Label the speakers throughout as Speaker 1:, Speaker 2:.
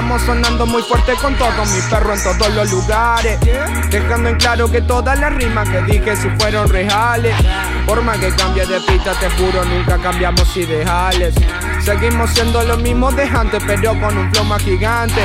Speaker 1: Estamos sonando muy fuerte con todo mi perro en todos los lugares. Dejando en claro que todas las rimas que dije si fueron reales. Forma que cambie de pista, te juro, nunca cambiamos ideales. Seguimos siendo los mismos de antes, pero con un flow más gigante.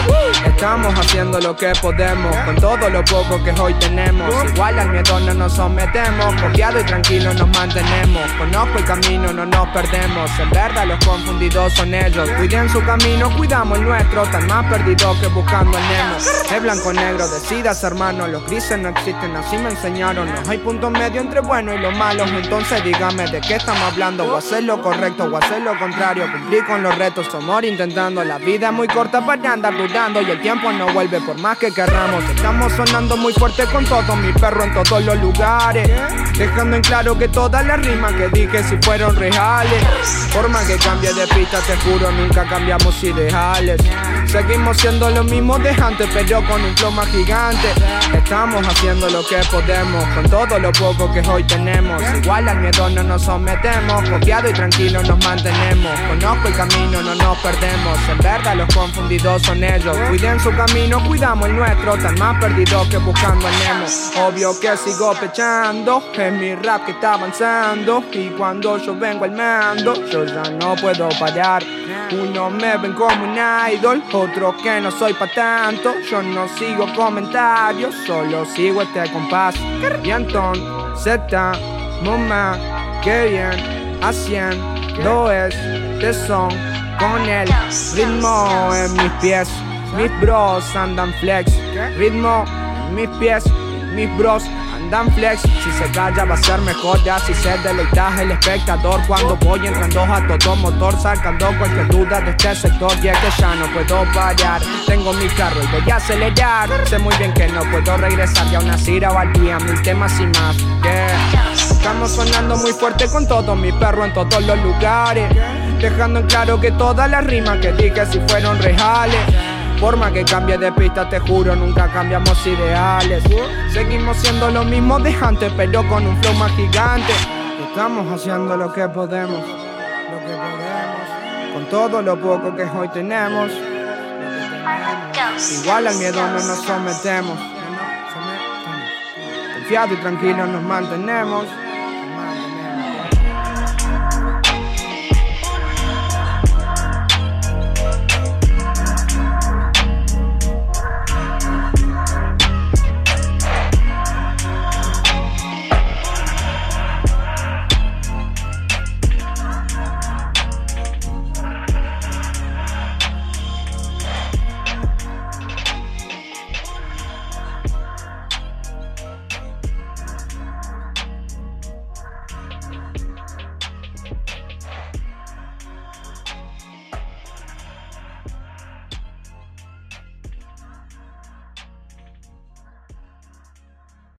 Speaker 1: Estamos haciendo lo que podemos, con todo lo poco que hoy tenemos. Igual al miedo no nos sometemos, confiado y tranquilo nos mantenemos. Conozco el camino, no nos perdemos. En verdad los confundidos son ellos. Cuiden su camino, cuidamos el nuestro. Tan más perdidos que buscando el Nemo. Es blanco negro, decidas hermano. Los grises no existen, así me enseñaron. No hay punto medio entre bueno y lo malo. Entonces dígame de qué estamos hablando. O hacer lo correcto o hacer lo contrario. Cumplir con los retos, amor intentando. La vida es muy corta para andar dudando. Y el tiempo no vuelve por más que querramos. Estamos sonando muy fuerte con todo mi perro en todos los lugares. Dejando en claro que todas las rimas que dije si fueron reales. Forma que cambie de pista, te juro, nunca cambiamos ideales. Seguimos siendo los mismos de antes, pero con un flow más gigante. Estamos haciendo lo que podemos, con todo lo poco que hoy tenemos. Igual al miedo no nos sometemos, confiado y tranquilo nos mantenemos. Conozco el camino, no nos perdemos. En verdad los confundidos son ellos. Cuiden su camino, cuidamos el nuestro. Tan más perdidos que buscando el Nemo. Obvio que sigo pechando, es mi rap que está avanzando. Y cuando yo vengo al mando, yo ya no puedo parar. Unos me ven como un idol, otros que no soy pa' tanto. Yo no sigo comentarios, solo sigo este compás. Y Anton, Z, Moma, que bien, haciendo este son con el ritmo en mis pies. Mis bros andan flex, ritmo en mis pies, mis bros andan flex. Si se calla va a ser mejor, ya si se deleita el espectador. Cuando voy entrando a todo motor, sacando cualquier duda de este sector. Y es que ya no puedo parar, tengo mi carro y voy a acelerar. Sé muy bien que no puedo regresar, ya una cira al día, mil temas y más. Estamos sonando muy fuerte con todo mi perro en todos los lugares. Dejando en claro que todas las rimas que dije si fueron reales. Forma que cambie de pista, te juro, nunca cambiamos ideales. Seguimos siendo lo mismo de antes, pero con un flow más gigante. Estamos haciendo lo que podemos, lo que podemos. Con todo lo poco que hoy tenemos. Igual al miedo no nos sometemos. Confiado y tranquilo nos mantenemos.